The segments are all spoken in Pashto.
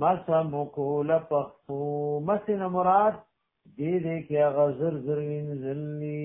مسا مکول پخپو مسن مراد دې دې کې هغه زر زر وینځلني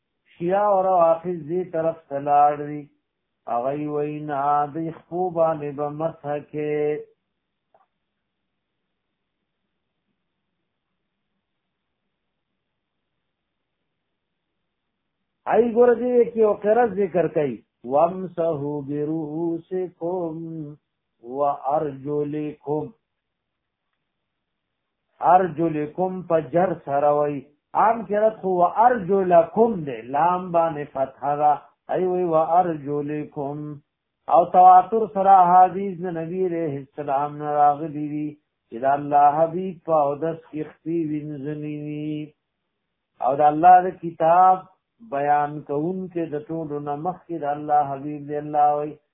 شیا او رافض دې طرف ته لاړ دي هغه وینا د خپو باندې به مسح کې ای ګور دې کې او قرض ذکر کوي وامسحو برؤسکم وارجلکم ارجلکم په جر سره وای عام کرت خو ارجلکم دې لام باندې فتح را ای وی و ارجلکم او تواتر سره حدیث د نبی علیہ السلام نه راغلی دی چې د الله حبیب په او د سختی وینځنی او د الله د کتاب بیان کوون کې د ټولو نمخ کې د الله حبیب دی الله وی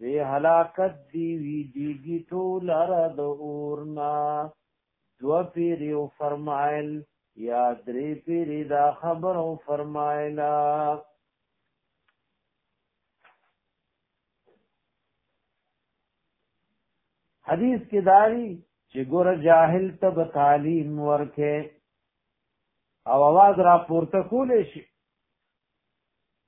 دی حلاکت دی وی دیگی طول رد اورنا دو پیری و فرمائل یا دری پیری دا خبر و فرمائلا حدیث کې داری چې ګور جاهل تب تعلیم ورکه او आवाज را پورته کولې شي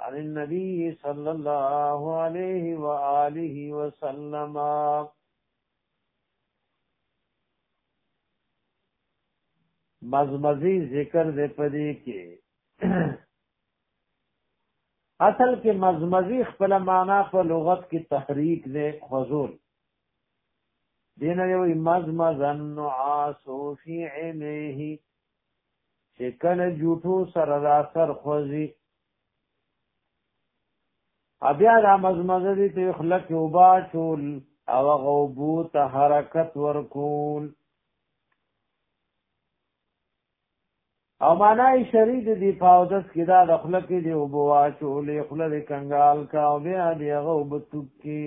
عن النبي صلى الله عليه وآله وسلم مزمزی ذکر دې پدې کې اصل کې مزمزی خپل معنا په لغت کې تحریک دې حضور دین یو مزمزن عاسو فی عینه چې کله جوټو سره را سر خوځي بیا د مزمزه دې ته خلک وبا چول او غوبو ته حرکت ورکول او معنی شری د دی پاودس کې دا د خلک دی او بوا چولې خله د کنګال کا او بیا دی هغه وبتوکی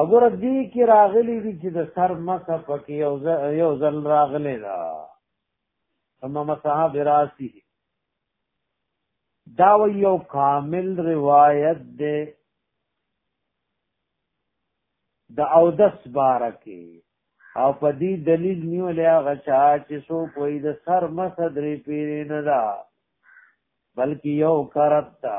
اگر دې کې راغلي دي چې د سر مسه پکې یو یو ځل راغلي دا ثم مسح براسه دا یو کامل روایت ده د او دس بارکه او په دې دلیل نیو لیا غچا چې سو کوئی د سر مسدرې پیری نه دا بلکې یو کرتا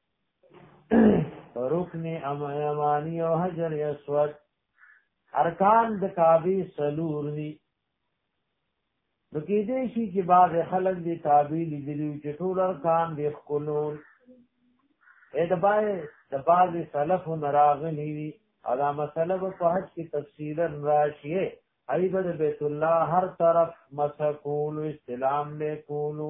رکن امانی او حجر اسود ارکان د کعبه سلور دي نو کې دې شي چې بعض خلک دې کعبه لیدلی چې ټول ارکان دې خلول اې د بای د بعض سلف نراغلی وی او دا مسله په حج کې تفصیلا راشي ایبد بیت الله هر طرف مسکول استلام نه کولو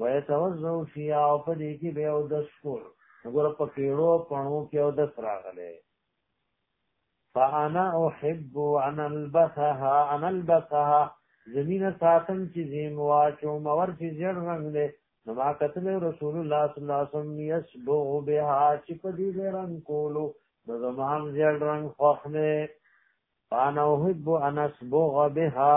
ويتوزو فيها او په دې کې به او د سکول وګوره په کېړو پڼو کې او د سراغله فانا احب ان البسها ان البسها زمين ساتم چې زم واچو مور چې زړ رنگ دې نو ما کتل رسول الله صلی الله علیه وسلم يسبغ بها چې په دې رنگ کولو د زمان زړ رنگ خوښنه فانا احب ان اسبغ بها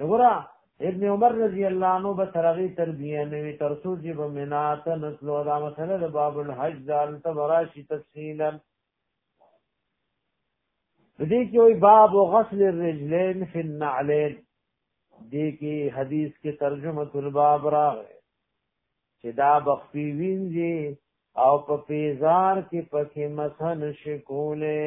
وګوره ابن عمر رضی الله عنه به ترغی تربیه نوی ترسو چې به منات نسلو دا مسله د باب الحج دال تبراشی تفصیلا دې کې وي باب غسل الرجلين في النعلين دې کې حدیث کې ترجمه الباب راغی چې دا بخفي وینځي او په پیزار کې پکې مسن شکولې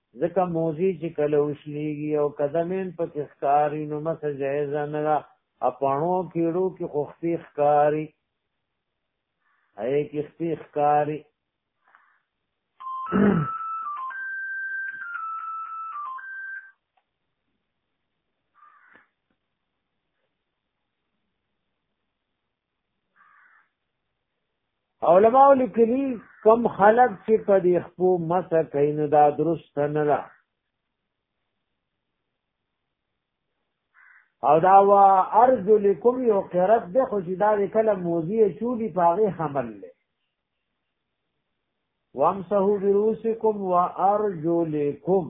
ځکه موزي چې کله وشلېږي او که زمین پکې ښکاري نو مسه جایزه نه ده اپاڼو کېړو کې خو خپې ښکاري هی کې خپې ښکاري علماء لیکلي کم خلق چې په دې خپو مسه کین دا درست نه ده او دا وا ارض لکم یو قرت ده خو چې دا کله موزی چولی پاغه حمل له وامسحو برؤسکم وارجلکم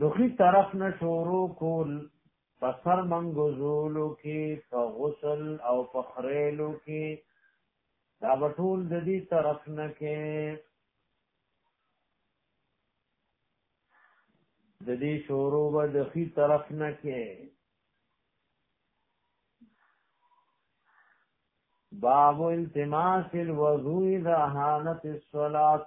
دوخی طرف نه شروع کول پسر منګوزولو کې په غسل او په خریلو کې دا بټول د دې طرف نه کې د دې شورو به د خي طرف نه کې باب التماس الوضوء اذا هانت الصلاه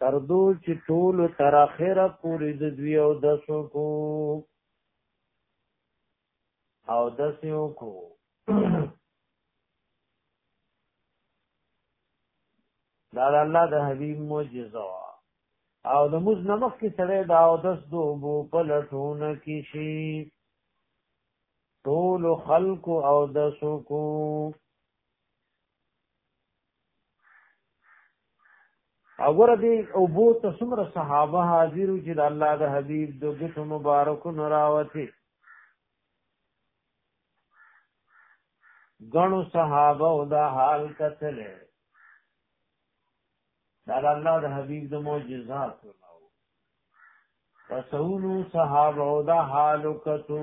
تردو چې ټول تر اخره پوری د دوی او دسو کو او دسو کو دا الله د حبیب معجزه او د موز نمخ کې سره دا او دس دو بو پلټون کې شي ټول خلق او دسو کو اور دې او بو ته څومره صحابه حاضر چې د الله د حبيب د ګټ مبارک نه راوته غنو صحابه او دا حال کتلې دا الله د حبيب د معجزات رسولو صحابه او دا حال کتو